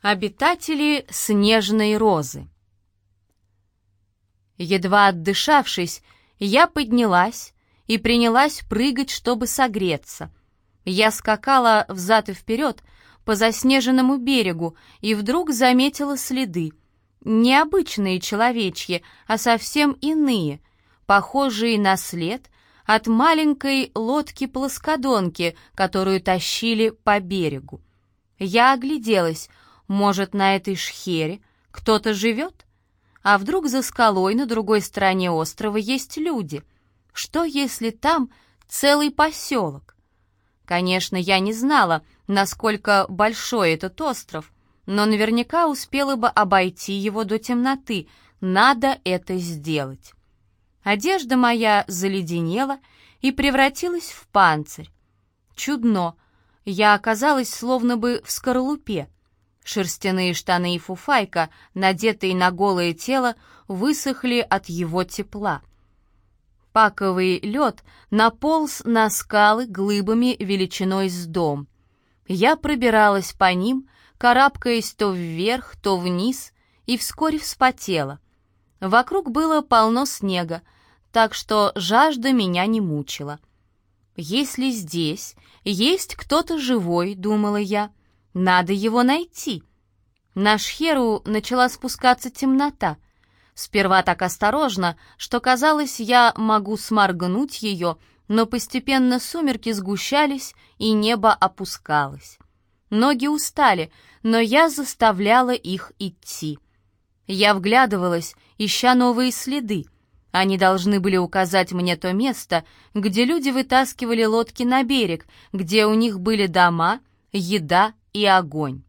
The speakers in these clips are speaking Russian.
Обитатели снежной розы. Едва отдышавшись, я поднялась и принялась прыгать, чтобы согреться. Я скакала взад и вперед по заснеженному берегу и вдруг заметила следы. Необычные человечьи, а совсем иные, похожие на след от маленькой лодки-плоскодонки, которую тащили по берегу. Я огляделась — может, на этой шхере кто-то живет? А вдруг за скалой на другой стороне острова есть люди? Что, если там целый поселок? Конечно, я не знала, насколько большой этот остров, но наверняка успела бы обойти его до темноты. Надо это сделать. Одежда моя заледенела и превратилась в панцирь. Чудно, я оказалась словно бы в скорлупе. Шерстяные штаны и фуфайка, надетые на голое тело, высохли от его тепла. Паковый лед наполз на скалы глыбами величиной с дом. Я пробиралась по ним, карабкаясь то вверх, то вниз, и вскоре вспотела. Вокруг было полно снега, так что жажда меня не мучила. «Если здесь есть кто-то живой», — думала я, надо его найти. На Шхеру начала спускаться темнота. Сперва так осторожно, что казалось, я могу сморгнуть ее, но постепенно сумерки сгущались, и небо опускалось. Ноги устали, но я заставляла их идти. Я вглядывалась, ища новые следы. Они должны были указать мне то место, где люди вытаскивали лодки на берег, где у них были дома, еда и огонь.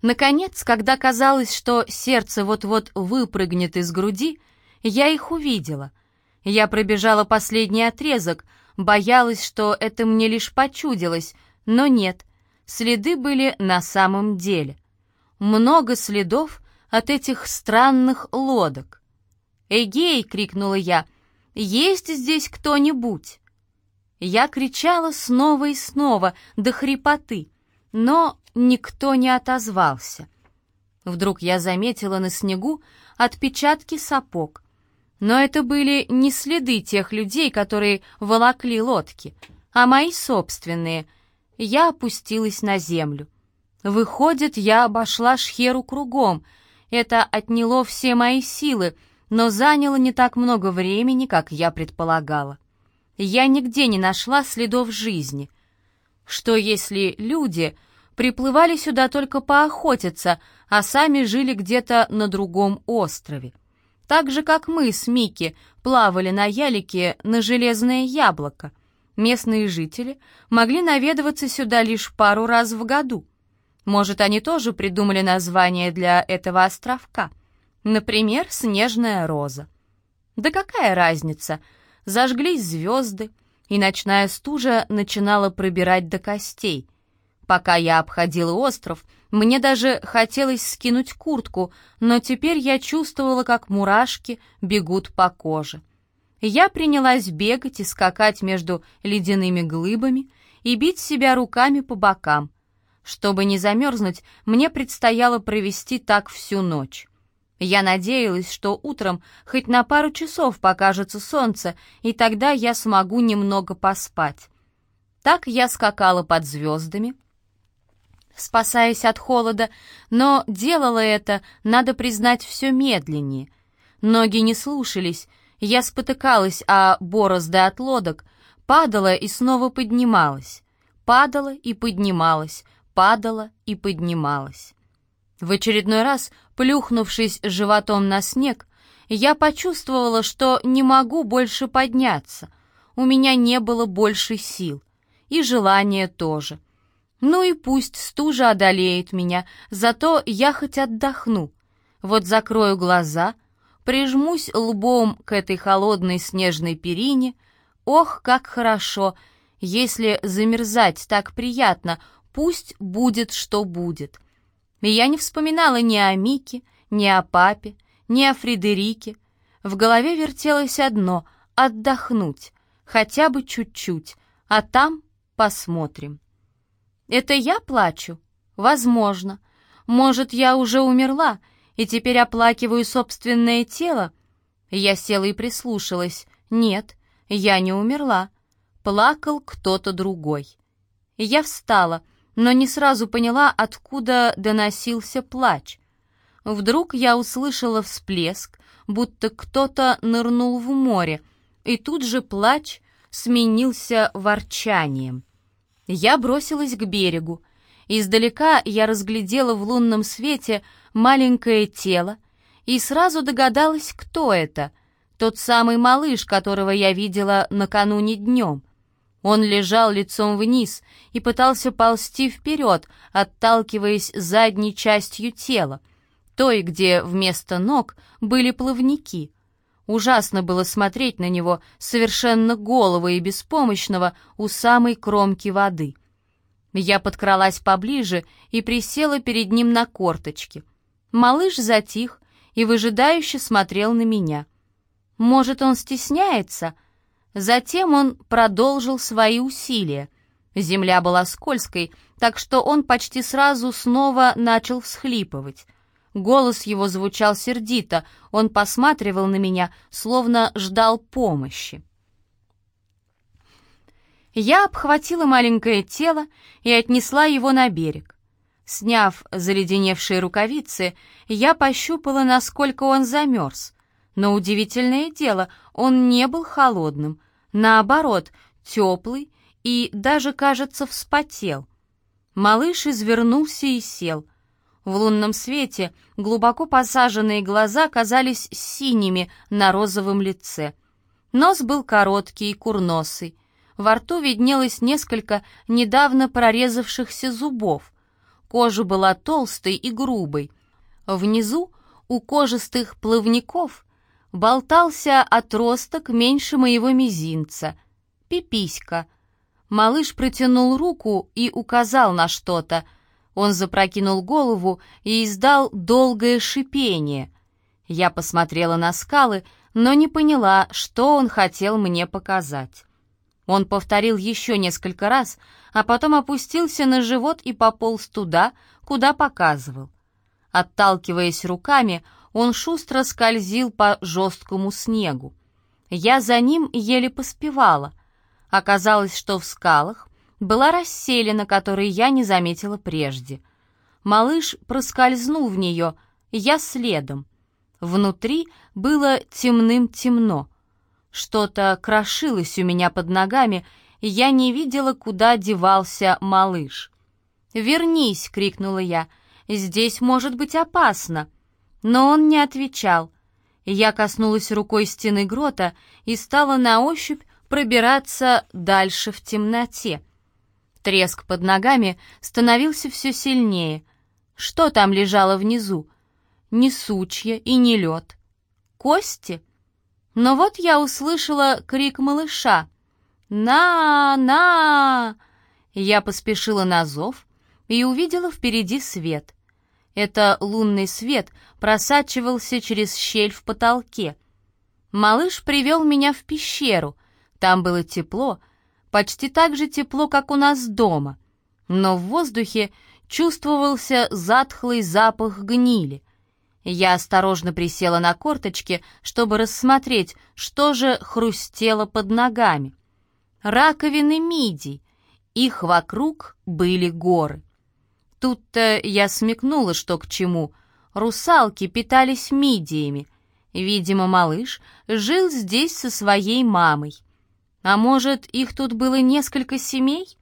Наконец, когда казалось, что сердце вот-вот выпрыгнет из груди, я их увидела. Я пробежала последний отрезок, боялась, что это мне лишь почудилось, но нет, следы были на самом деле. Много следов от этих странных лодок. «Эгей!» — крикнула я. «Есть здесь кто-нибудь?» Я кричала снова и снова, до хрипоты, но никто не отозвался. Вдруг я заметила на снегу отпечатки сапог. Но это были не следы тех людей, которые волокли лодки, а мои собственные. Я опустилась на землю. Выходит, я обошла Шхеру кругом. Это отняло все мои силы, но заняло не так много времени, как я предполагала я нигде не нашла следов жизни. Что если люди приплывали сюда только поохотиться, а сами жили где-то на другом острове? Так же, как мы с Микки плавали на ялике на железное яблоко. Местные жители могли наведываться сюда лишь пару раз в году. Может, они тоже придумали название для этого островка. Например, «Снежная роза». Да какая разница — зажглись звезды, и ночная стужа начинала пробирать до костей. Пока я обходила остров, мне даже хотелось скинуть куртку, но теперь я чувствовала, как мурашки бегут по коже. Я принялась бегать и скакать между ледяными глыбами и бить себя руками по бокам. Чтобы не замерзнуть, мне предстояло провести так всю ночь. Я надеялась, что утром хоть на пару часов покажется солнце, и тогда я смогу немного поспать. Так я скакала под звездами, спасаясь от холода, но делала это, надо признать, все медленнее. Ноги не слушались, я спотыкалась о борозды от лодок, падала и снова поднималась, падала и поднималась, падала и поднималась. В очередной раз, плюхнувшись животом на снег, я почувствовала, что не могу больше подняться. У меня не было больше сил. И желания тоже. Ну и пусть стужа одолеет меня, зато я хоть отдохну. Вот закрою глаза, прижмусь лбом к этой холодной снежной перине. Ох, как хорошо! Если замерзать так приятно, пусть будет, что будет. И я не вспоминала ни о Мике, ни о папе, ни о Фредерике. В голове вертелось одно — отдохнуть, хотя бы чуть-чуть, а там посмотрим. Это я плачу? Возможно. Может, я уже умерла и теперь оплакиваю собственное тело? Я села и прислушалась. Нет, я не умерла. Плакал кто-то другой. Я встала, но не сразу поняла, откуда доносился плач. Вдруг я услышала всплеск, будто кто-то нырнул в море, и тут же плач сменился ворчанием. Я бросилась к берегу. Издалека я разглядела в лунном свете маленькое тело и сразу догадалась, кто это. Тот самый малыш, которого я видела накануне днем. Он лежал лицом вниз и пытался ползти вперед, отталкиваясь задней частью тела, той, где вместо ног были плавники. Ужасно было смотреть на него, совершенно голого и беспомощного, у самой кромки воды. Я подкралась поближе и присела перед ним на корточки. Малыш затих и выжидающе смотрел на меня. Может, он стесняется? Затем он продолжил свои усилия. Земля была скользкой, так что он почти сразу снова начал всхлипывать. Голос его звучал сердито, он посматривал на меня, словно ждал помощи. Я обхватила маленькое тело и отнесла его на берег. Сняв заледеневшие рукавицы, я пощупала, насколько он замерз. Но удивительное дело, он не был холодным, наоборот, теплый и даже, кажется, вспотел. Малыш извернулся и сел. В лунном свете глубоко посаженные глаза казались синими на розовом лице. Нос был короткий и курносый. Во рту виднелось несколько недавно прорезавшихся зубов. Кожа была толстой и грубой. Внизу, у кожистых плавников, болтался отросток меньше моего мизинца. Пиписька. Малыш протянул руку и указал на что-то — он запрокинул голову и издал долгое шипение. Я посмотрела на скалы, но не поняла, что он хотел мне показать. Он повторил еще несколько раз, а потом опустился на живот и пополз туда, куда показывал. Отталкиваясь руками, он шустро скользил по жесткому снегу. Я за ним еле поспевала. Оказалось, что в скалах была расселена, которой я не заметила прежде. Малыш проскользнул в нее, я следом. Внутри было темным-темно. Что-то крошилось у меня под ногами, и я не видела, куда девался малыш. «Вернись!» — крикнула я. «Здесь может быть опасно!» Но он не отвечал. Я коснулась рукой стены грота и стала на ощупь пробираться дальше в темноте. Треск под ногами становился все сильнее. Что там лежало внизу? Не сучья и не лед. Кости? Но вот я услышала крик малыша. «На! На!» Я поспешила на зов и увидела впереди свет. Это лунный свет просачивался через щель в потолке. Малыш привел меня в пещеру. Там было тепло, почти так же тепло, как у нас дома, но в воздухе чувствовался затхлый запах гнили. Я осторожно присела на корточки, чтобы рассмотреть, что же хрустело под ногами. Раковины мидий, их вокруг были горы. Тут-то я смекнула, что к чему. Русалки питались мидиями. Видимо, малыш жил здесь со своей мамой. А может, их тут было несколько семей?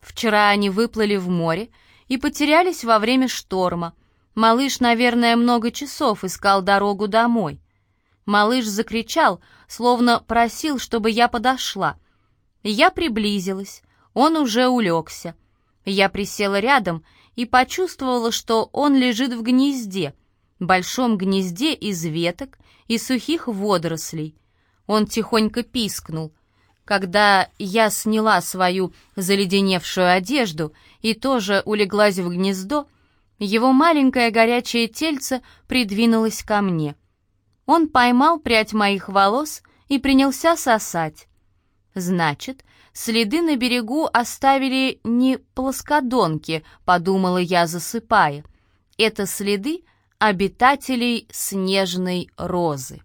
Вчера они выплыли в море и потерялись во время шторма. Малыш, наверное, много часов искал дорогу домой. Малыш закричал, словно просил, чтобы я подошла. Я приблизилась, он уже улегся. Я присела рядом и почувствовала, что он лежит в гнезде, большом гнезде из веток и сухих водорослей. Он тихонько пискнул — когда я сняла свою заледеневшую одежду и тоже улеглась в гнездо, его маленькое горячее тельце придвинулось ко мне. Он поймал прядь моих волос и принялся сосать. «Значит, Следы на берегу оставили не плоскодонки, подумала я, засыпая. Это следы обитателей снежной розы.